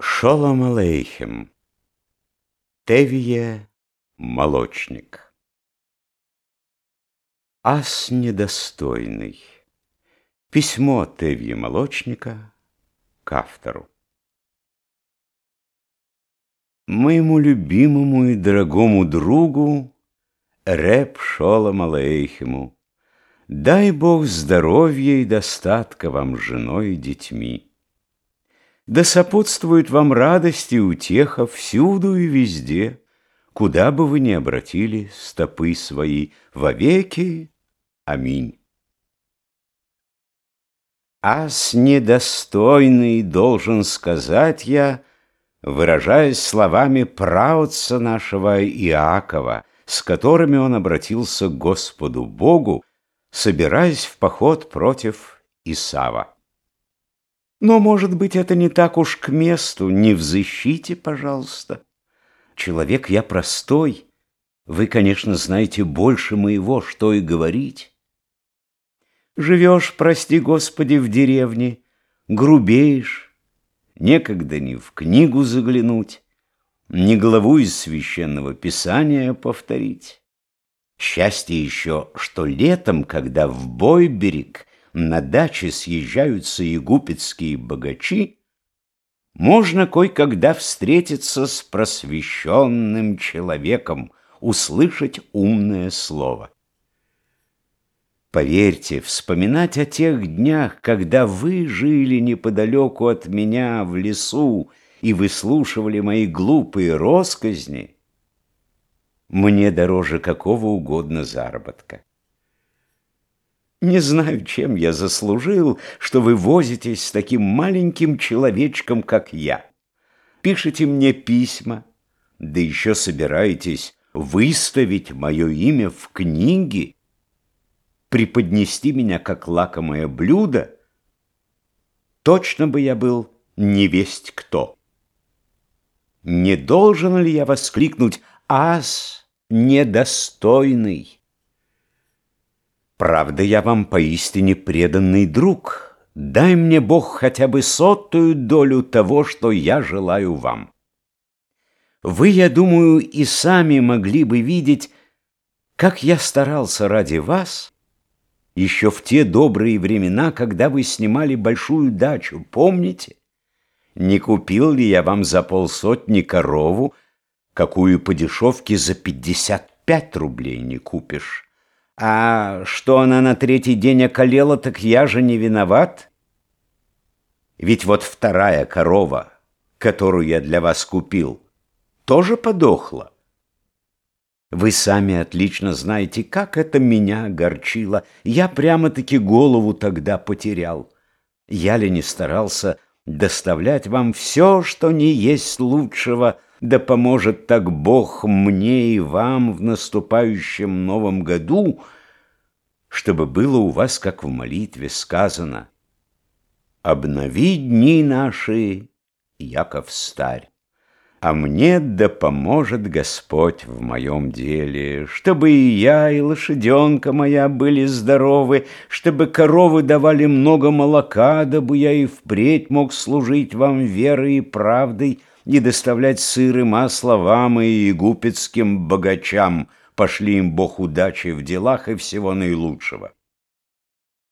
Шолом алейхем. Тевие молочник. Ас недостойный. Письмо Тевье молочника к автору. Моему любимому и дорогому другу Рэп Шолом алейхему, дай Бог здоровья и достатка вам женой и детьми. Да сопутствует вам радость и утеха всюду и везде, Куда бы вы ни обратили стопы свои, вовеки. Аминь. Ас недостойный, должен сказать я, Выражаясь словами праотца нашего Иакова, С которыми он обратился к Господу Богу, Собираясь в поход против Исава. Но, может быть, это не так уж к месту. Не взыщите, пожалуйста. Человек я простой. Вы, конечно, знаете больше моего, что и говорить. Живешь, прости Господи, в деревне, грубеешь, некогда ни в книгу заглянуть, ни главу из священного писания повторить. Счастье еще, что летом, когда в бой берег на даче съезжаются егупетские богачи, можно кое-когда встретиться с просвещенным человеком, услышать умное слово. Поверьте, вспоминать о тех днях, когда вы жили неподалеку от меня в лесу и выслушивали мои глупые росказни, мне дороже какого угодно заработка. Не знаю, чем я заслужил, что вы возитесь с таким маленьким человечком, как я. Пишите мне письма, да еще собираетесь выставить мое имя в книге, преподнести меня как лакомое блюдо, точно бы я был невесть кто. Не должен ли я воскликнуть «Ас недостойный»? Правда, я вам поистине преданный друг. Дай мне Бог хотя бы сотую долю того, что я желаю вам. Вы, я думаю, и сами могли бы видеть, как я старался ради вас еще в те добрые времена, когда вы снимали большую дачу, помните? Не купил ли я вам за полсотни корову, какую по дешевке за пятьдесят пять рублей не купишь? А что она на третий день околела, так я же не виноват. Ведь вот вторая корова, которую я для вас купил, тоже подохла. Вы сами отлично знаете, как это меня огорчило. Я прямо-таки голову тогда потерял. Я ли не старался доставлять вам все, что не есть лучшего, да поможет так Бог мне и вам в наступающем новом году, чтобы было у вас, как в молитве сказано, «Обнови дни наши, Яков старь, а мне да поможет Господь в моем деле, чтобы и я, и лошаденка моя были здоровы, чтобы коровы давали много молока, дабы я и впредь мог служить вам верой и правдой, не доставлять сыр и масло вам и егупетским богачам. Пошли им Бог удачи в делах и всего наилучшего.